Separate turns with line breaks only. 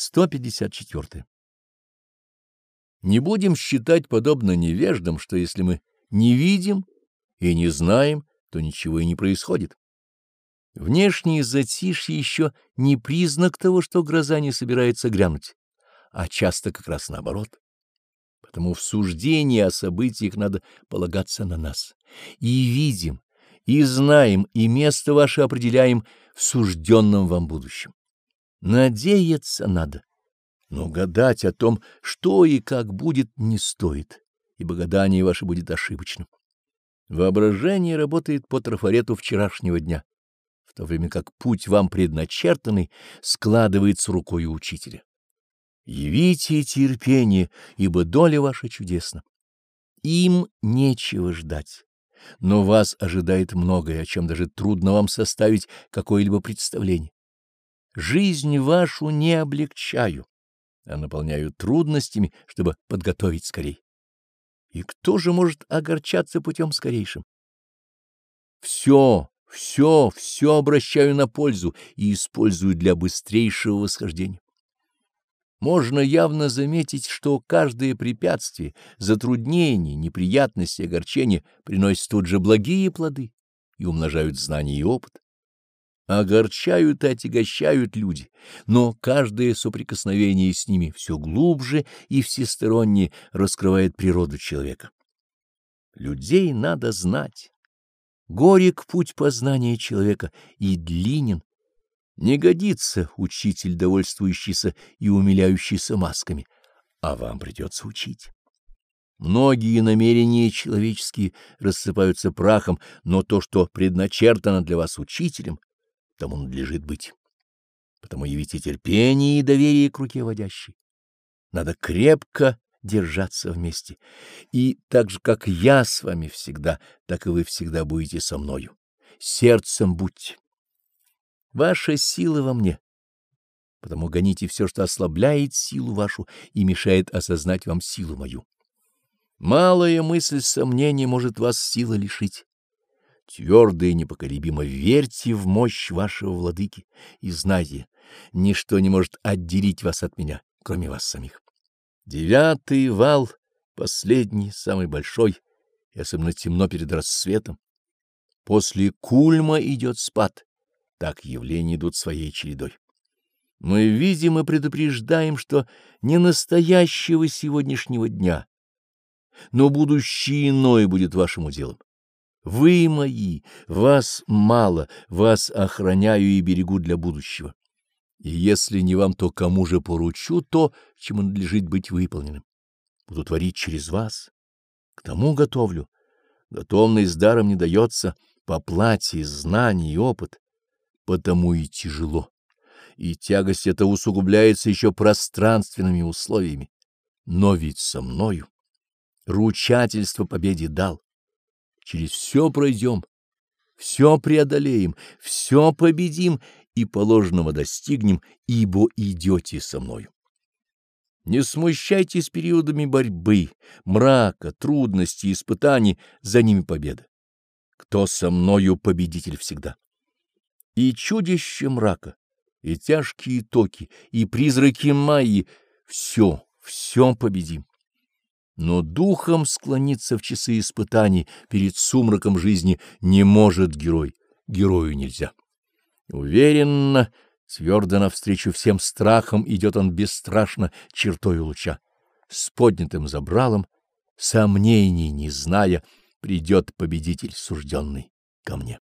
154. Не будем считать подобно невеждам, что если мы не видим и не знаем, то ничего и не происходит. Внешнее затишье еще не признак того, что гроза не собирается грянуть, а часто как раз наоборот. Потому в суждении о событиях надо полагаться на нас. И видим, и знаем, и место ваше определяем в сужденном вам будущем. Надеяться надо, но гадать о том, что и как будет, не стоит, ибо гадание ваше будет ошибочным. Воображение работает по трафарету вчерашнего дня, в то время как путь вам предначертанный складывается рукой учителя. Явите терпение, ибо доля ваша чудесна. Им нечего ждать, но вас ожидает многое, о чем даже трудно вам составить какое-либо представление. Жизнь вашу не облегчаю, а наполняю трудностями, чтобы подготовить скорей. И кто же может огорчаться путем скорейшим? Все, все, все обращаю на пользу и использую для быстрейшего восхождения. Можно явно заметить, что каждое препятствие, затруднение, неприятности, огорчение приносит тут же благие плоды и умножают знания и опыт. Огорчают и отягощают люди, но каждое соприкосновение с ними все глубже и всесторонне раскрывает природу человека. Людей надо знать. Горек путь познания человека и длинен. Не годится учитель, довольствующийся и умиляющийся масками, а вам придется учить. Многие намерения человеческие рассыпаются прахом, но то, что предначертано для вас учителем, тому надлежит быть. Потому явите терпение и доверие к руке водящей. Надо крепко держаться вместе. И так же, как я с вами всегда, так и вы всегда будете со мною. Сердцем будьте. Ваша сила во мне. Потому гоните все, что ослабляет силу вашу и мешает осознать вам силу мою. Малая мысль сомнения может вас силы лишить. Твердо и непоколебимо верьте в мощь вашего владыки и знайте, ничто не может отделить вас от меня, кроме вас самих. Девятый вал, последний, самый большой, и особенно темно перед рассветом. После кульма идет спад, так явления идут своей чередой. Мы видим и предупреждаем, что не настоящего сегодняшнего дня, но будущее иное будет вашим уделом. Вы мои, вас мало, вас охраняю и берегу для будущего. И если не вам, то кому же поручу то, чему надлежит быть выполненным? Буду творить через вас. К тому готовлю. Готовность даром не дается по плате, знаний и опыт. Потому и тяжело. И тягость эта усугубляется еще пространственными условиями. Но ведь со мною ручательство победе дал. Через все пройдем, все преодолеем, все победим и положенного достигнем, ибо идете со мною. Не смущайтесь периодами борьбы, мрака, трудностей, испытаний, за ними победа. Кто со мною, победитель всегда. И чудище мрака, и тяжкие токи, и призраки Майи — все, все победим но духом склониться в часы испытаний перед сумраком жизни не может герой, герою нельзя. Уверенно, твердо навстречу всем страхам идет он бесстрашно чертою луча. С поднятым забралом, сомнений не зная, придет победитель сужденный ко мне.